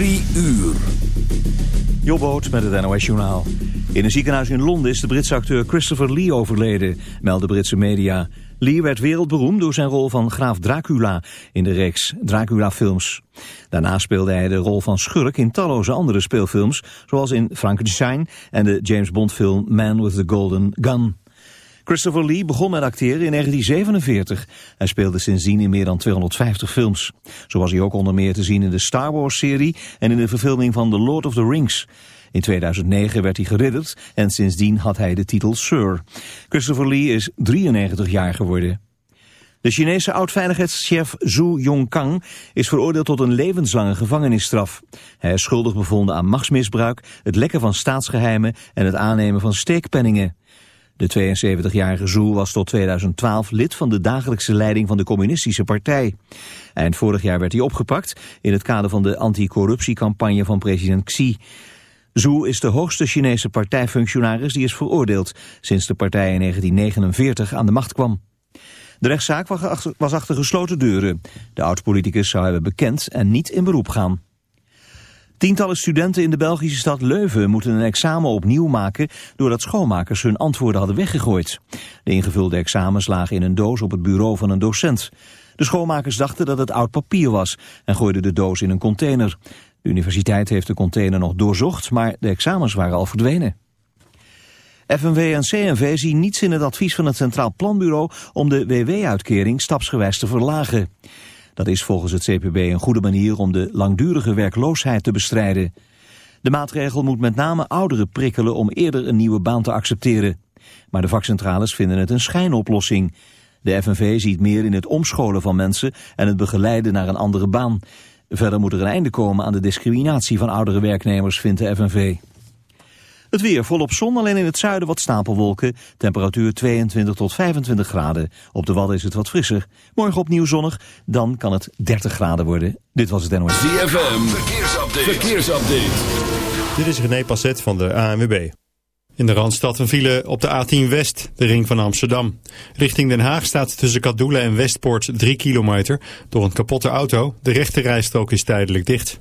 Drie uur. Jobboot met het NOS Journaal. In een ziekenhuis in Londen is de Britse acteur Christopher Lee overleden, melden Britse media. Lee werd wereldberoemd door zijn rol van graaf Dracula in de reeks Dracula-films. Daarna speelde hij de rol van schurk in talloze andere speelfilms, zoals in Frankenstein en de James Bond-film Man with the Golden Gun. Christopher Lee begon met acteren in 1947. Hij speelde sindsdien in meer dan 250 films. Zo was hij ook onder meer te zien in de Star Wars-serie en in de verfilming van The Lord of the Rings. In 2009 werd hij geridderd en sindsdien had hij de titel Sir. Christopher Lee is 93 jaar geworden. De Chinese oud-veiligheidschef Zhu Yongkang is veroordeeld tot een levenslange gevangenisstraf. Hij is schuldig bevonden aan machtsmisbruik, het lekken van staatsgeheimen en het aannemen van steekpenningen. De 72-jarige Zhu was tot 2012 lid van de dagelijkse leiding van de communistische partij. Eind vorig jaar werd hij opgepakt in het kader van de anticorruptiecampagne van president Xi. Zhu is de hoogste Chinese partijfunctionaris die is veroordeeld sinds de partij in 1949 aan de macht kwam. De rechtszaak was achter gesloten deuren. De oud-politicus zou hebben bekend en niet in beroep gaan. Tientallen studenten in de Belgische stad Leuven moeten een examen opnieuw maken doordat schoonmakers hun antwoorden hadden weggegooid. De ingevulde examens lagen in een doos op het bureau van een docent. De schoonmakers dachten dat het oud papier was en gooiden de doos in een container. De universiteit heeft de container nog doorzocht, maar de examens waren al verdwenen. FNW en CNV zien niets in het advies van het Centraal Planbureau om de WW-uitkering stapsgewijs te verlagen. Dat is volgens het CPB een goede manier om de langdurige werkloosheid te bestrijden. De maatregel moet met name ouderen prikkelen om eerder een nieuwe baan te accepteren. Maar de vakcentrales vinden het een schijnoplossing. De FNV ziet meer in het omscholen van mensen en het begeleiden naar een andere baan. Verder moet er een einde komen aan de discriminatie van oudere werknemers, vindt de FNV. Het weer volop zon, alleen in het zuiden wat stapelwolken. Temperatuur 22 tot 25 graden. Op de Wadden is het wat frisser. Morgen opnieuw zonnig, dan kan het 30 graden worden. Dit was het NOS. ZFM, verkeersupdate. verkeersupdate. Dit is René Passet van de ANWB. In de Randstad een file op de A10 West, de ring van Amsterdam. Richting Den Haag staat tussen Kadoelen en Westpoort 3 kilometer. Door een kapotte auto, de rechte rijstrook is tijdelijk dicht.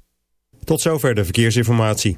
Tot zover de verkeersinformatie.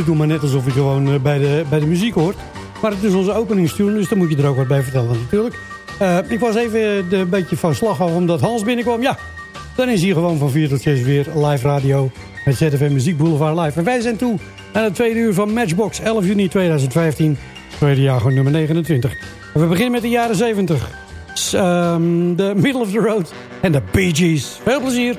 We doen maar net alsof je gewoon eh, bij de, bij de muziek hoort. Maar het is onze openingstune, dus daar moet je er ook wat bij vertellen natuurlijk. Uh, ik was even een beetje van slag af omdat Hans binnenkwam. Ja, dan is hier gewoon van 4 tot 6 weer live radio met ZFM Muziek Boulevard Live. En wij zijn toe aan het tweede uur van Matchbox 11 juni 2015, tweede jaar nummer 29. En we beginnen met de jaren 70. Um, the Middle of the Road en de Bee Gees. Veel plezier!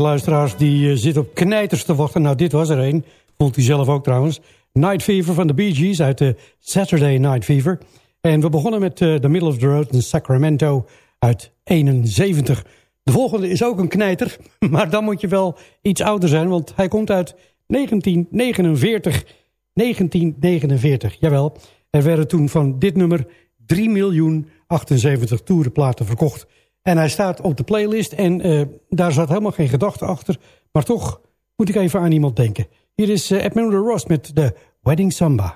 Internetluisteraars die uh, zit op knijters te wachten. Nou, dit was er een. Vond hij zelf ook trouwens. Night Fever van de Bee Gees uit de Saturday Night Fever. En we begonnen met uh, The Middle of the Road in Sacramento uit 71. De volgende is ook een knijter, maar dan moet je wel iets ouder zijn... want hij komt uit 1949. 1949, jawel. Er werden toen van dit nummer 3 miljoen 78 toerenplaten verkocht... En hij staat op de playlist en uh, daar zat helemaal geen gedachte achter. Maar toch moet ik even aan iemand denken. Hier is uh, Edmund Ross met de Wedding Samba.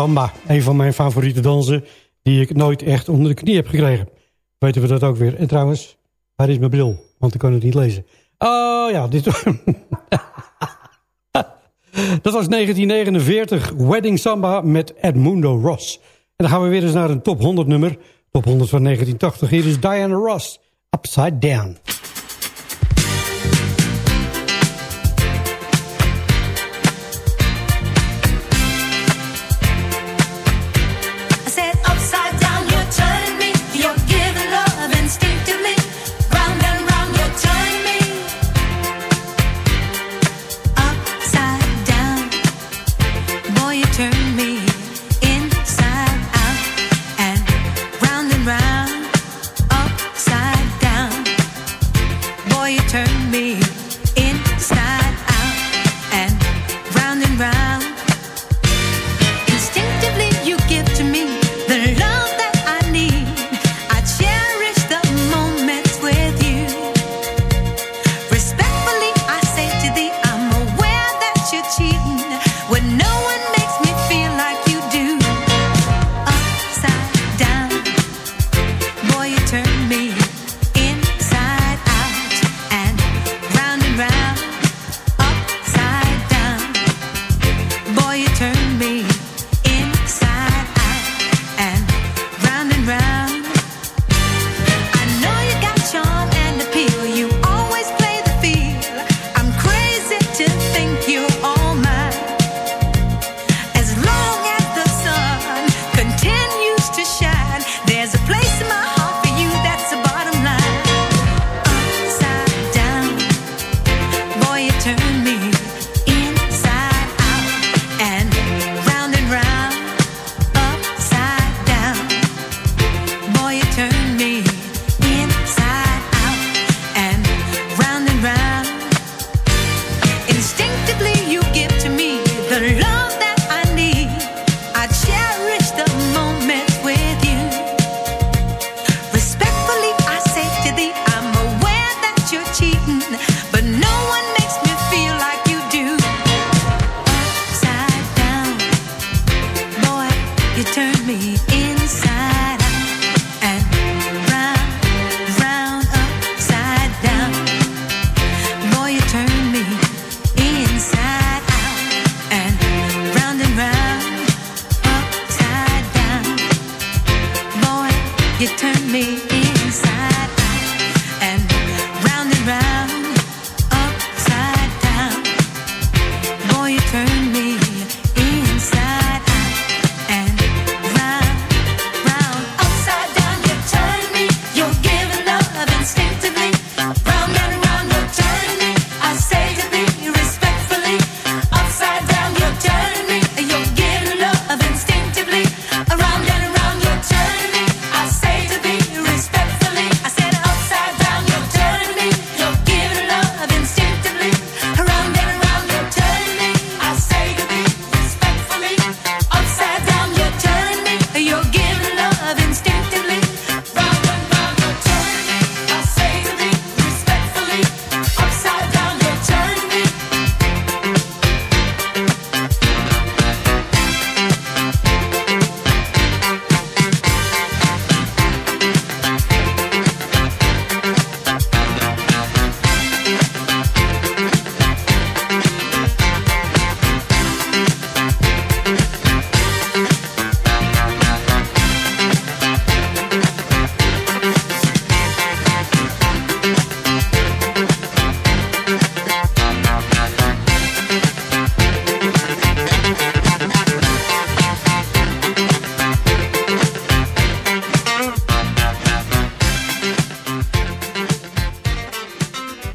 Samba. Een van mijn favoriete dansen die ik nooit echt onder de knie heb gekregen. Weten we dat ook weer. En trouwens, waar is mijn bril? Want ik kan het niet lezen. Oh ja, dit... dat was 1949, Wedding Samba met Edmundo Ross. En dan gaan we weer eens naar een top 100 nummer. Top 100 van 1980. Hier is Diana Ross, Upside Down.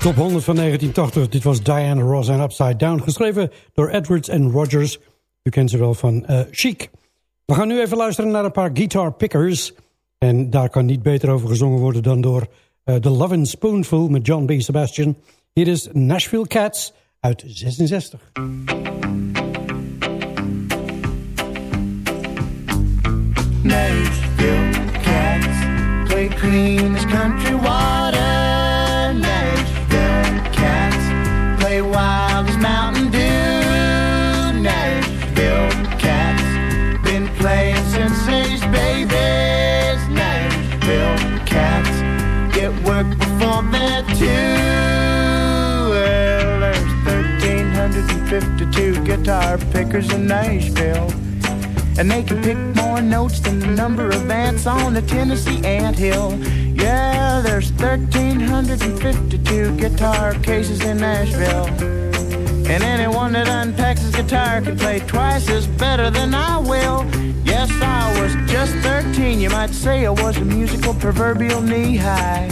Top 100 van 1980. Dit was Diana Ross en Upside Down. Geschreven door Edwards en Rogers. U kent ze wel van uh, Chic. We gaan nu even luisteren naar een paar guitar pickers. En daar kan niet beter over gezongen worden dan door uh, The Lovin' Spoonful met John B. Sebastian. Hier is Nashville Cats uit 66. Nashville Cats play clean as country water. Wild as Mountain Dew. Nashville cats been playing since they's babies. Nashville cats get work before they're two. Well, there's 1,352 guitar pickers in Nashville. And they can pick more notes than the number of ants on the Tennessee ant hill. Yeah, there's 1,352 guitar cases in Nashville. And anyone that unpacks his guitar can play twice as better than I will. Yes, I was just 13. You might say I was a musical proverbial knee high.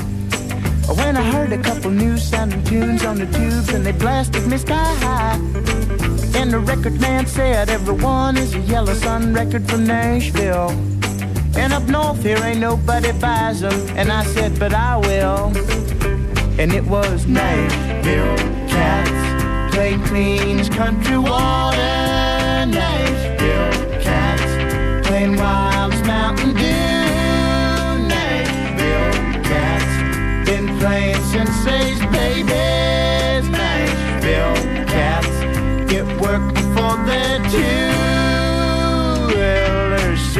When I heard a couple new sounding tunes on the tubes and they blasted me sky high. And the record man said everyone is a Yellow Sun record from Nashville. And up north here ain't nobody buys them. And I said, but I will. And it was Nashville cats play clean country water. Nashville cats playing wild as Mountain Dew.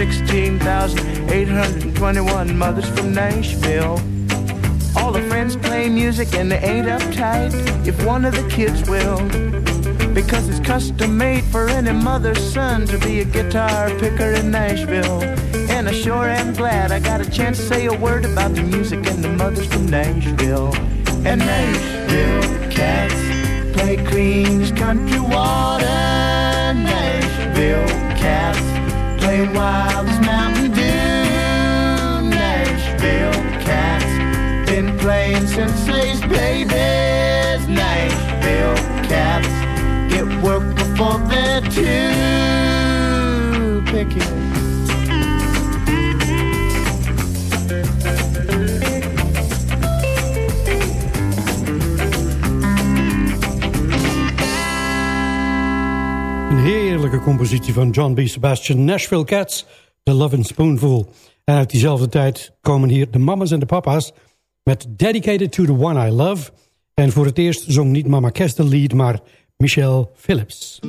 16,821 mothers from Nashville. All the friends play music and they ain't uptight if one of the kids will. Because it's custom made for any mother's son to be a guitar picker in Nashville. And I sure am glad I got a chance to say a word about the music and the mothers from Nashville. And Nashville cats play as country water. Nashville cats wild as Mountain Dew. Nashville cats been playing since they's babies. Nashville cats get work before they're too picky. Heerlijke compositie van John B. Sebastian, Nashville Cats, The Love Spoonful. En uit diezelfde tijd komen hier de mamas en de papa's met Dedicated to the One I Love. En voor het eerst zong niet Mama Cass de lead, maar Michelle Phillips.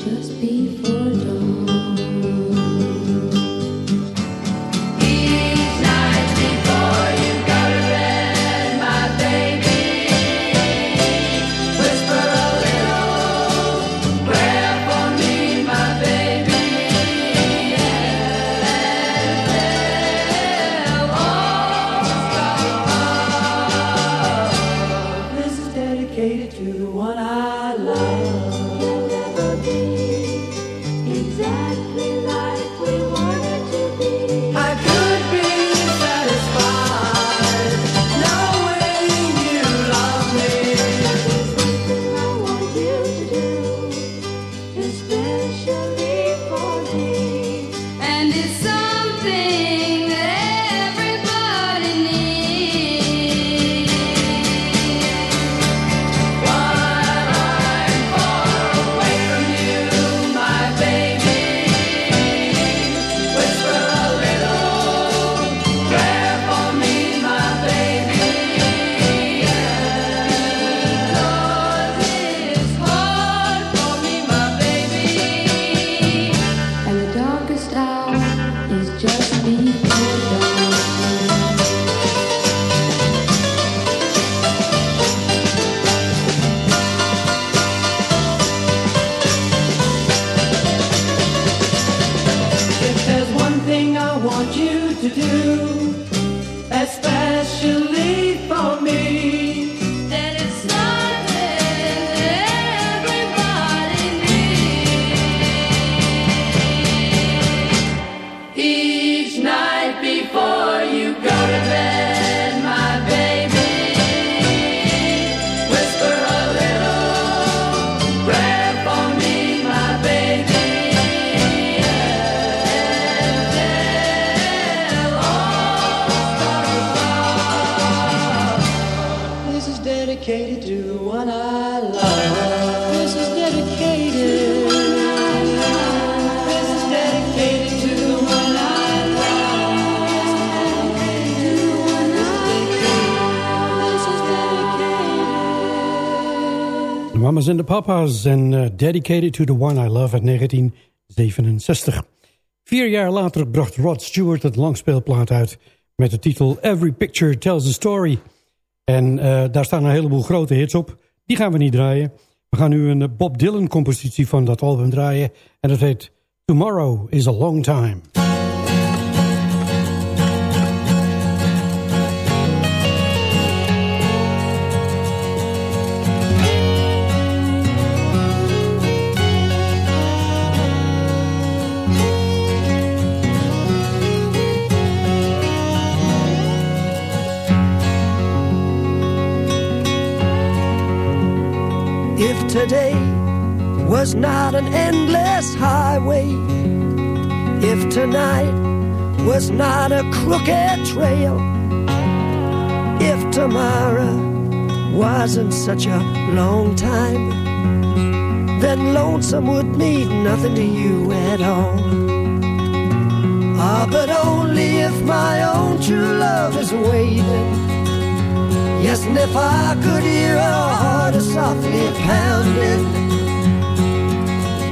just be Papa's en eh, Dedicated to the One I Love uit 1967. Vier jaar later bracht Rod Stewart het langspeelplaat uit... met de titel Every Picture Tells a Story. En eh, daar staan een heleboel grote hits op. Die gaan we niet draaien. We gaan nu een eh, Bob Dylan compositie van dat album draaien. En dat heet Tomorrow is a Long Time. Today was not an endless highway, if tonight was not a crooked trail, if tomorrow wasn't such a long time, then lonesome would mean nothing to you at all. Ah, but only if my own true love is waiting. Yes, and if I could hear her heart softly pounding,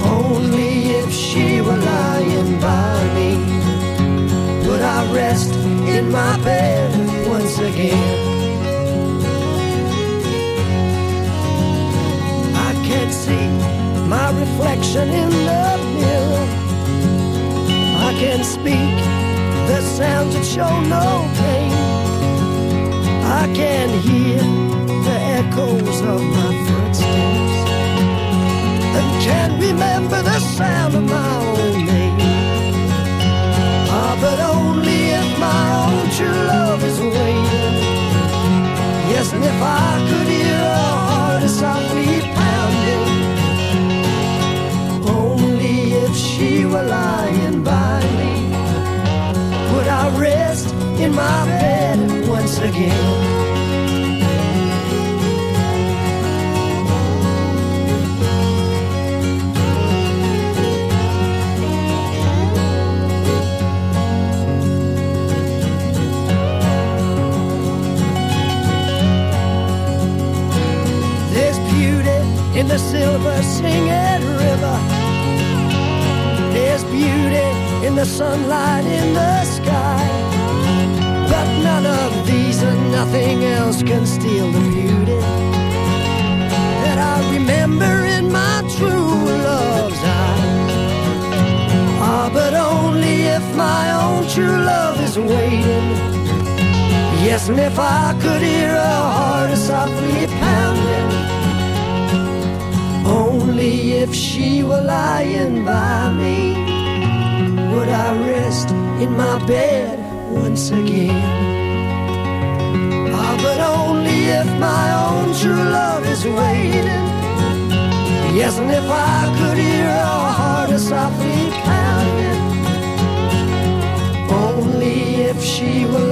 only if she were lying by me, would I rest in my bed once again. I can't see my reflection in the mirror. I can't speak the sounds that show no pain. I can hear the echoes of my footsteps and can remember the sound of my own name. Ah, but only if my own true love is waiting. Yes, and if I could hear her heart as softly pounding. Only if she were lying by me would I rest in my bed once again. In the silver singing river. There's beauty in the sunlight in the sky. None of these and nothing else can steal the beauty that I remember in my true love's eyes. Ah, but only if my own true love is waiting. Yes, and if I could hear her heart softly pounding. Only if she were lying by me would I rest in my bed once again. Is waiting. Yes, and if I could hear her heart softly pounding. Only if she were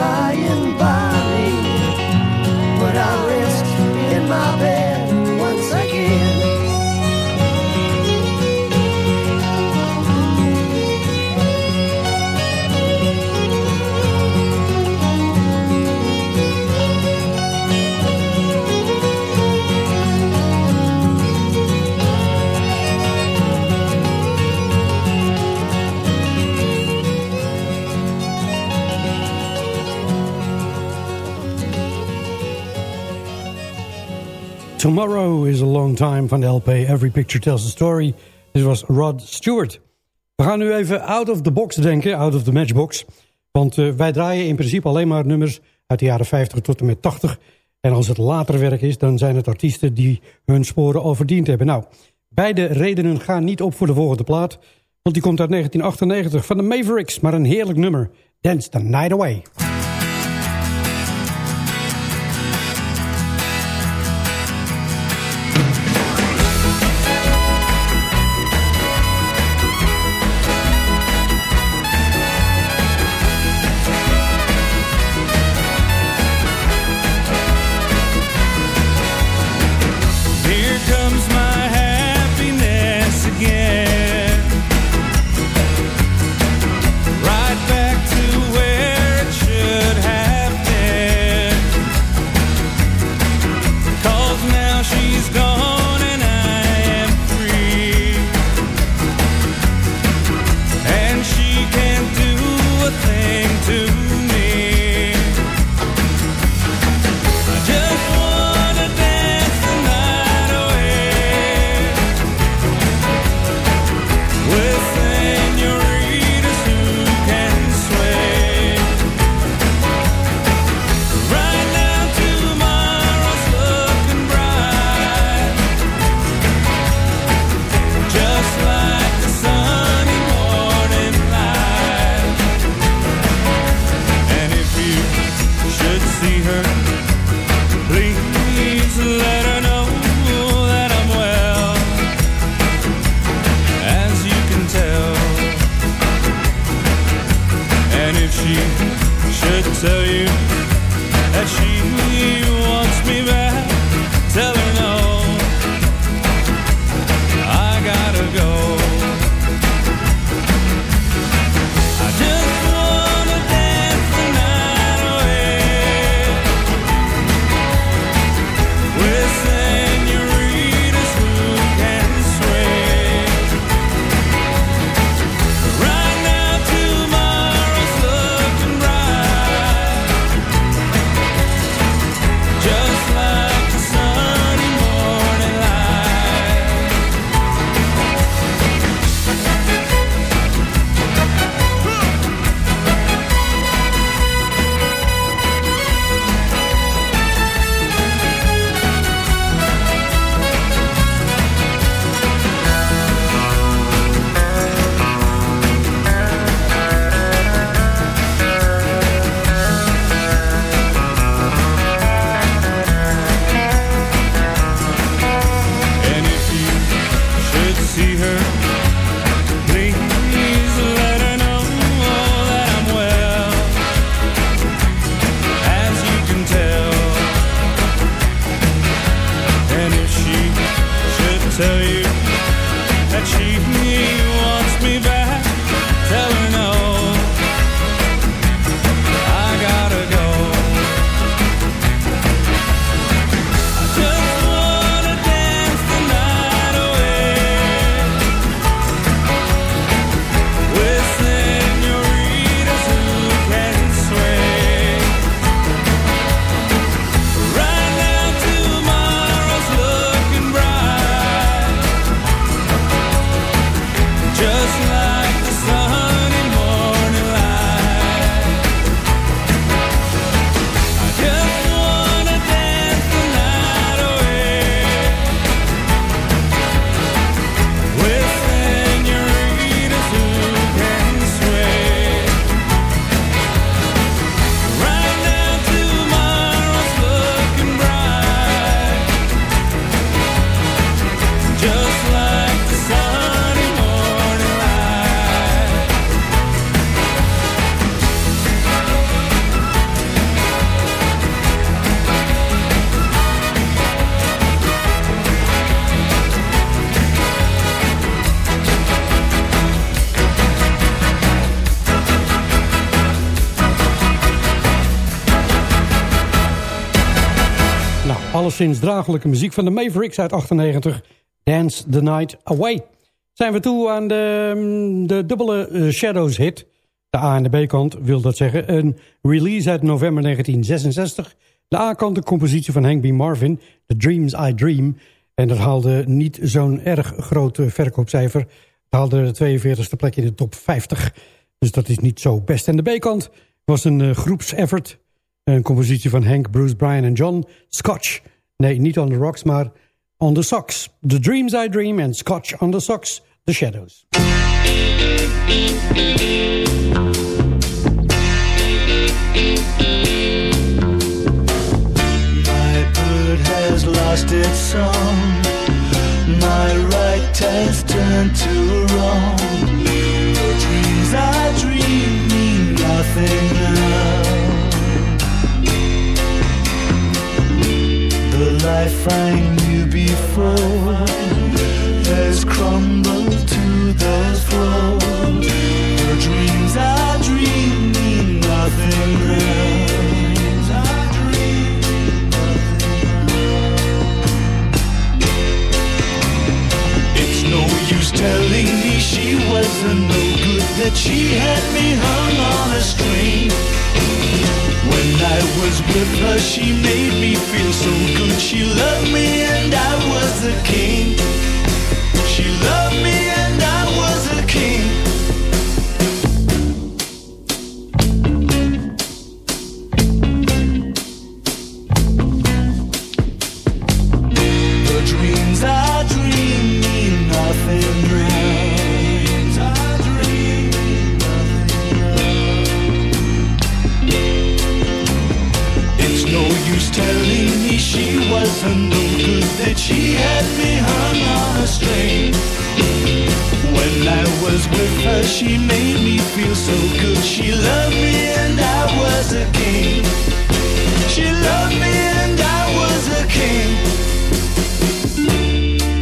Tomorrow is a long time van de LP Every Picture Tells a Story. Dit was Rod Stewart. We gaan nu even out of the box denken, out of the matchbox. Want uh, wij draaien in principe alleen maar nummers uit de jaren 50 tot en met 80. En als het later werk is, dan zijn het artiesten die hun sporen al verdiend hebben. Nou, beide redenen gaan niet op voor de volgende plaat. Want die komt uit 1998 van de Mavericks, maar een heerlijk nummer. Dance the Night Away. Alleszins dragelijke muziek van de Mavericks uit 98. Dance the Night Away. Zijn we toe aan de, mm, de dubbele eh, Shadows hit. De A en de B-kant wil dat zeggen. Een release uit november 1966. De A-kant de compositie van Hank B. Marvin. The Dreams I Dream. En dat haalde niet zo'n erg groot verkoopcijfer. Het haalde de 42e plek in de top 50. Dus dat is niet zo best. En de B-kant was een uh, groepseffort. Een compositie van Hank, Bruce, Brian en John. Scotch. Nee, niet on the rocks, maar on the socks. The Dreams I Dream en Scotch on the Socks. The Shadows. My bird has lost its song. My right has turned to wrong. The dreams I dream mean nothing The life you before has crumbled to the floor. The dreams I dream mean nothing now. It's no use telling me she wasn't no good, that she had me hung on a string. When I was with her, she made me feel so good. She loved me and I was a king. Wasn't no good, that she had me hung on a string. When I was with her, she made me feel so good. She loved me and I was a king. She loved me and I was a king.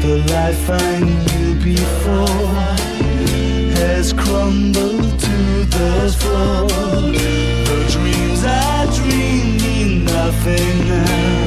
The life I knew before has crumbled to the floor. The dreams I dream mean nothing now.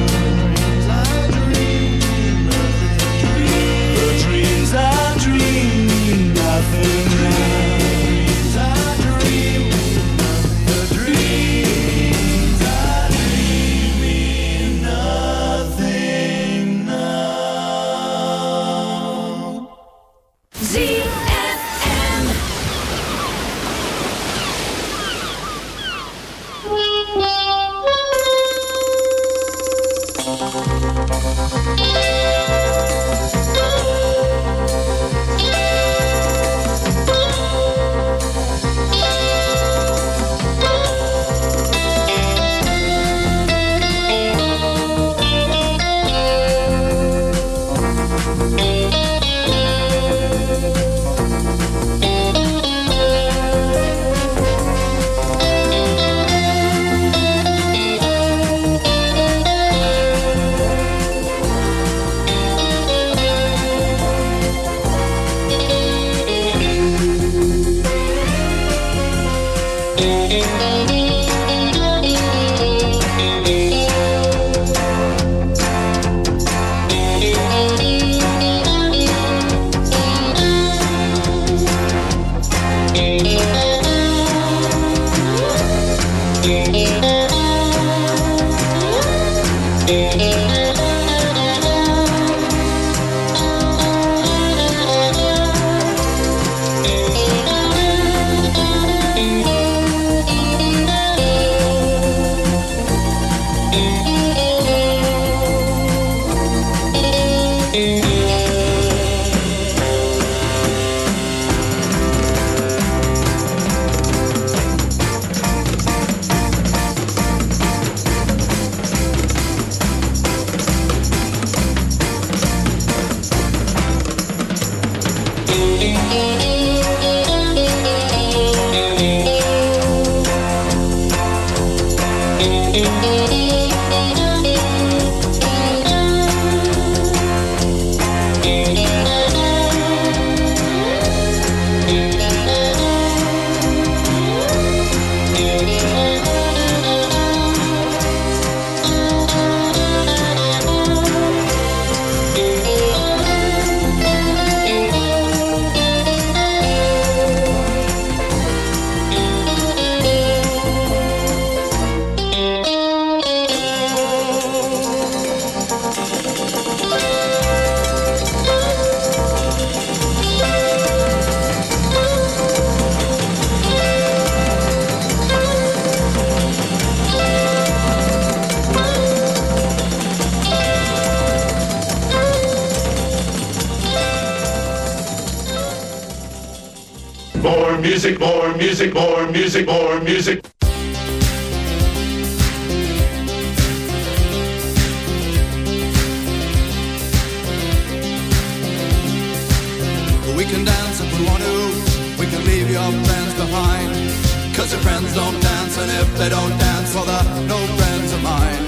They don't dance, well, they're no friends of mine.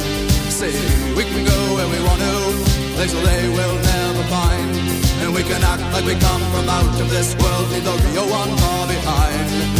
See, we can go where we want to, places they will never find. And we can act like we come from out of this world, leave the real one far behind.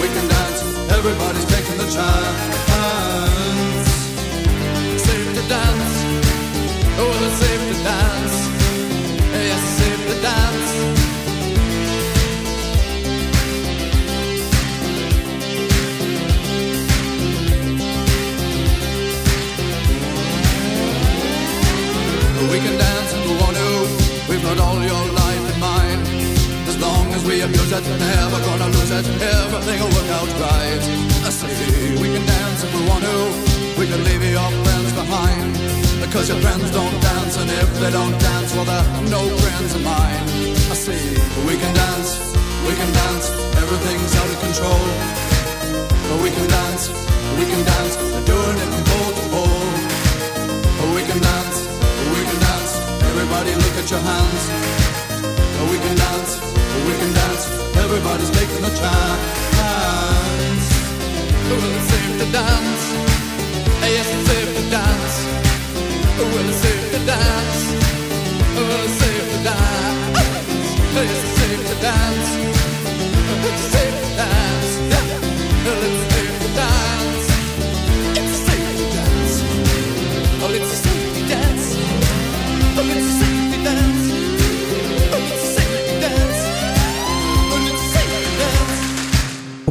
we can dance. Everybody's taking the chance. Safe to dance. Oh, it's safe to dance. Yes, safe to dance. We can dance if we want to. We've got all your life we abuse it, never gonna lose it. Everything will work out right. I say we can dance if we want to. We can leave your friends behind. Because your friends don't dance, and if they don't dance, well, they're no friends of mine. I say we can dance, we can dance. Everything's out of control. But we can dance, we can dance. We're doing it from pole to pole. We can dance, we can dance. Everybody look at your hands. A chance.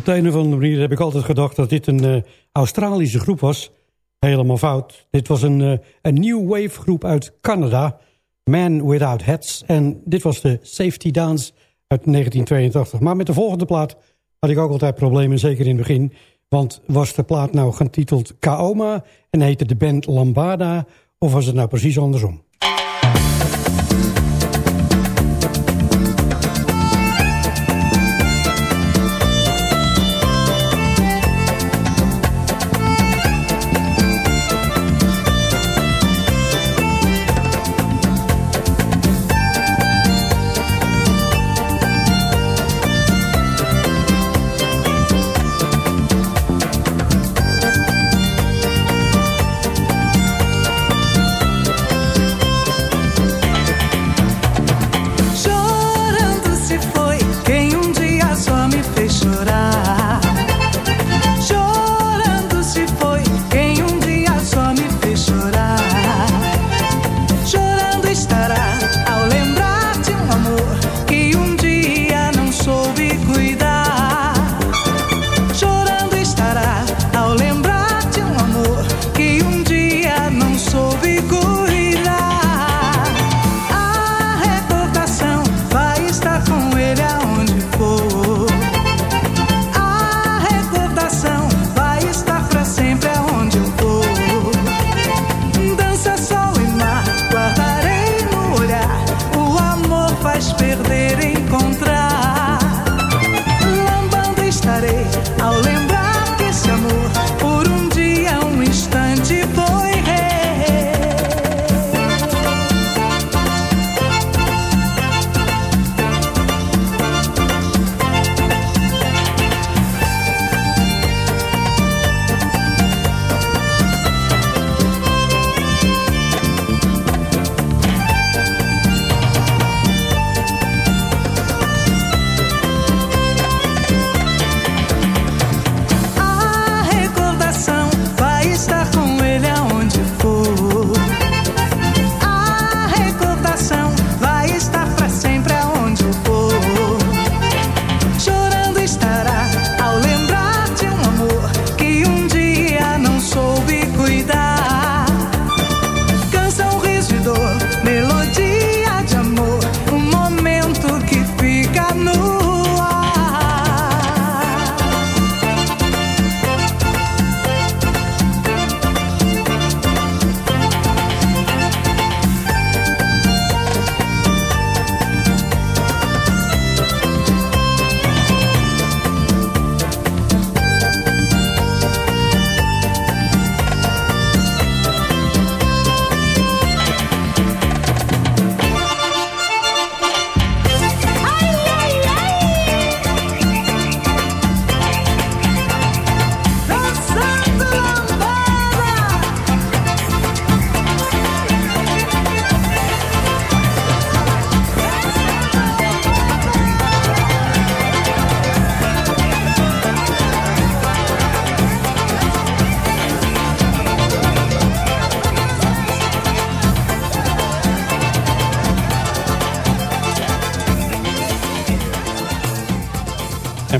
Op de een of andere manier heb ik altijd gedacht dat dit een eh, Australische groep was. Helemaal fout. Dit was een, eh, een new wave groep uit Canada. Man Without Hats. En dit was de Safety Dance uit 1982. Maar met de volgende plaat had ik ook altijd problemen, zeker in het begin. Want was de plaat nou getiteld Kaoma en heette de band Lambada... of was het nou precies andersom?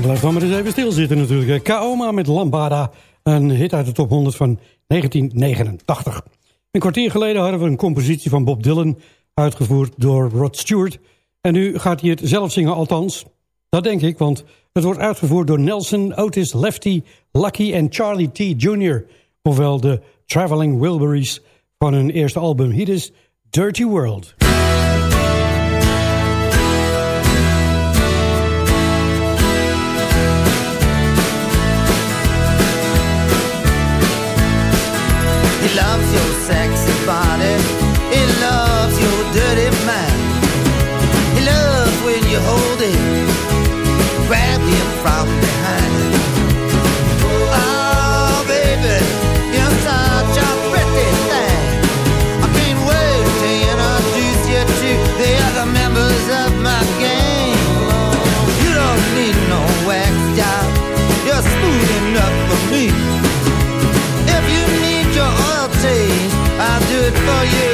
Blijf dan maar eens even stilzitten natuurlijk. Kaoma met Lambada, een hit uit de top 100 van 1989. Een kwartier geleden hadden we een compositie van Bob Dylan... uitgevoerd door Rod Stewart. En nu gaat hij het zelf zingen, althans. Dat denk ik, want het wordt uitgevoerd door Nelson, Otis, Lefty, Lucky en Charlie T. Jr. Ofwel de Traveling Wilburys van hun eerste album. Hier is Dirty World. He loves your sexy body. He loves your dirty mind. He loves when you hold him, for you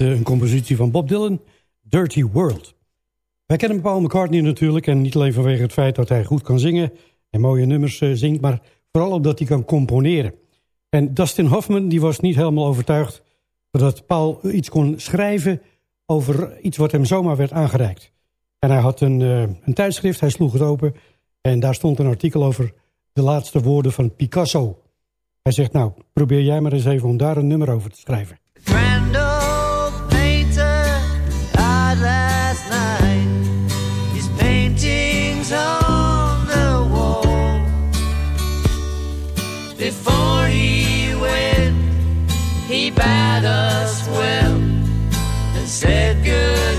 eh, een compositie van Bob Dylan, Dirty World. Wij kennen Paul McCartney natuurlijk en niet alleen vanwege het feit dat hij goed kan zingen en mooie nummers eh, zingt, maar vooral omdat hij kan componeren. En Dustin Hoffman die was niet helemaal overtuigd dat Paul iets kon schrijven over iets wat hem zomaar werd aangereikt. En hij had een, eh, een tijdschrift, hij sloeg het open en daar stond een artikel over de laatste woorden van Picasso. Hij zegt, nou, probeer jij maar eens even om daar een nummer over te schrijven. Bade us well and said good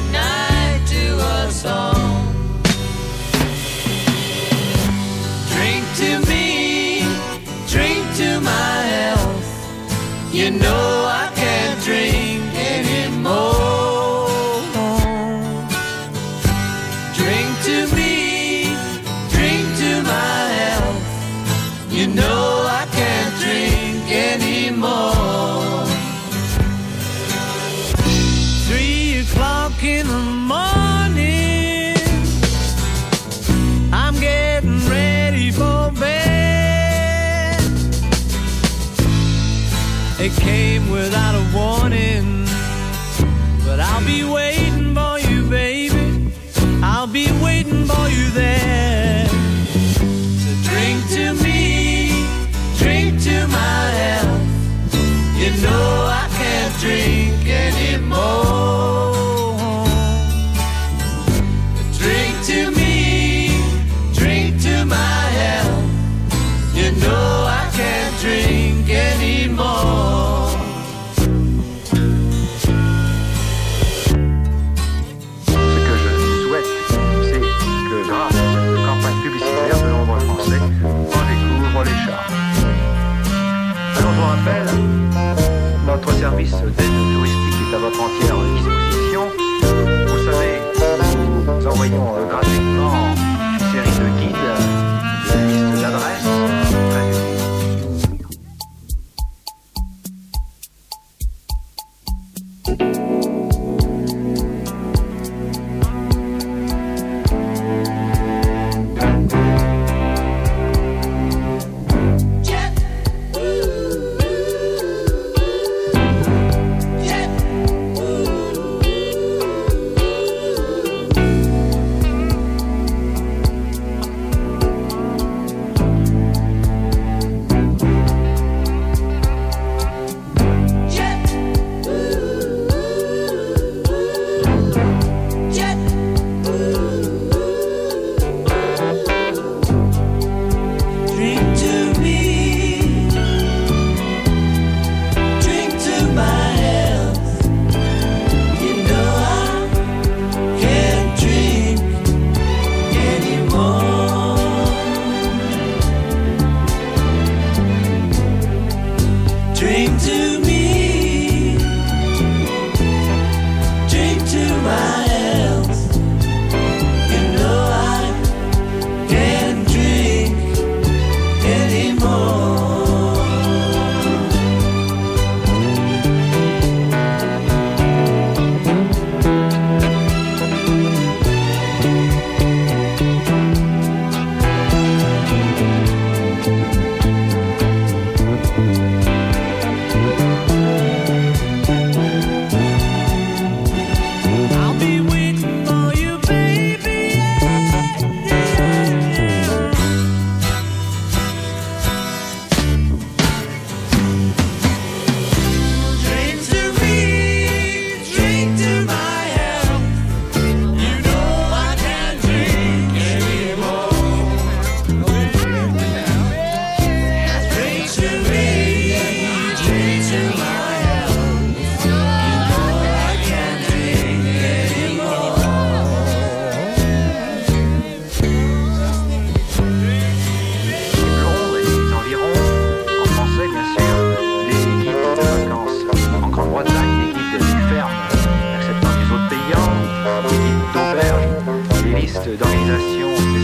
d'organisation.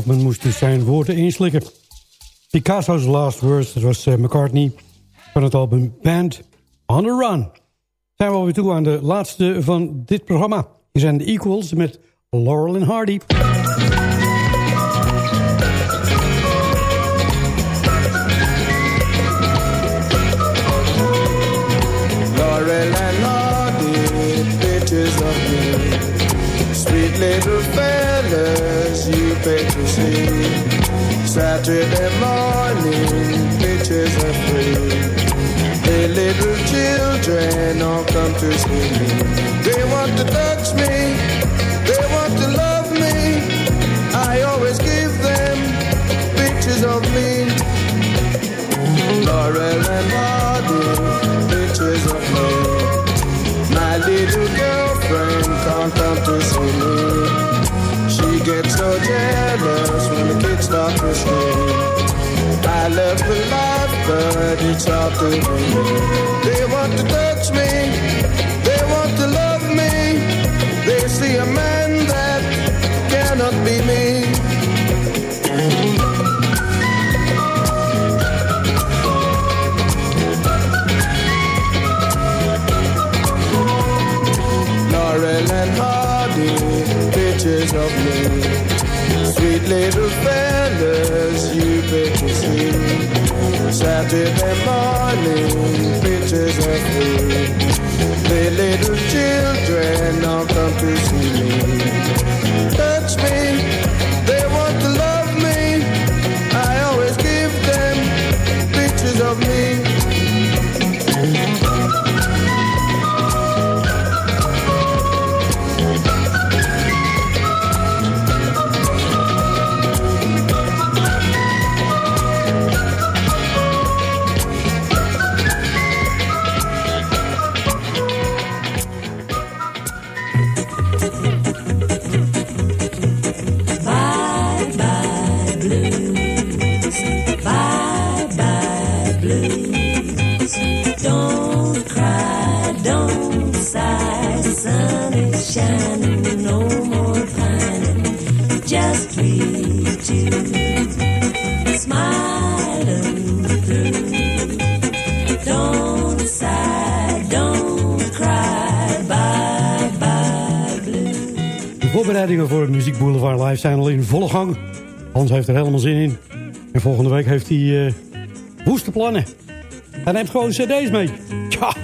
Kaufman moest dus zijn woorden inslikken. Picasso's Last Words, dat was eh, McCartney van het album Band on the Run. Zijn we alweer toe aan de laatste van dit programma. Hier zijn de Equals met Laurel en Hardy. Laurel and Hardy, bitches of me. Sweet little fellas. To see. Saturday morning, bitches are free. The little children all come to see me. They want to touch me, the life, but it's hard to believe. They want to touch me, they want to love me. They see a man that cannot be me. Laurel and Hardy, pictures of me. Sweet little fellas, you better see. Saturday morning, pictures of me. The little children all come to see me. Don't don't cry. Bye bye blues. De voorbereidingen voor het Muziek Boulevard Live zijn al in volle gang. Hans heeft er helemaal zin in. En volgende week heeft hij eh woeste plannen. Hij neemt gewoon cd's mee. Tja,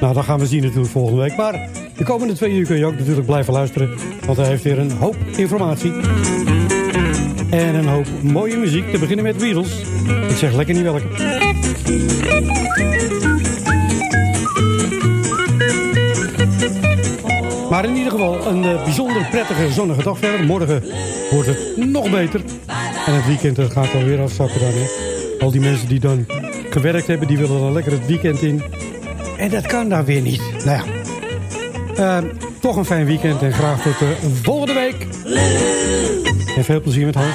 nou dat gaan we zien natuurlijk volgende week. Maar de komende twee uur kun je ook natuurlijk blijven luisteren. Want hij heeft weer een hoop informatie. En een hoop mooie muziek. Te beginnen met Beatles. Ik zeg lekker niet welke. Maar in ieder geval een eh, bijzonder prettige zonnige dag verder. Morgen wordt het nog beter. En het weekend eh, gaat alweer afzakken dan. Hè. Al die mensen die dan gewerkt hebben, die willen dan lekker het weekend in. En dat kan daar weer niet. Nou ja. Eh, toch een fijn weekend en graag tot de volgende week. En veel plezier met Hans.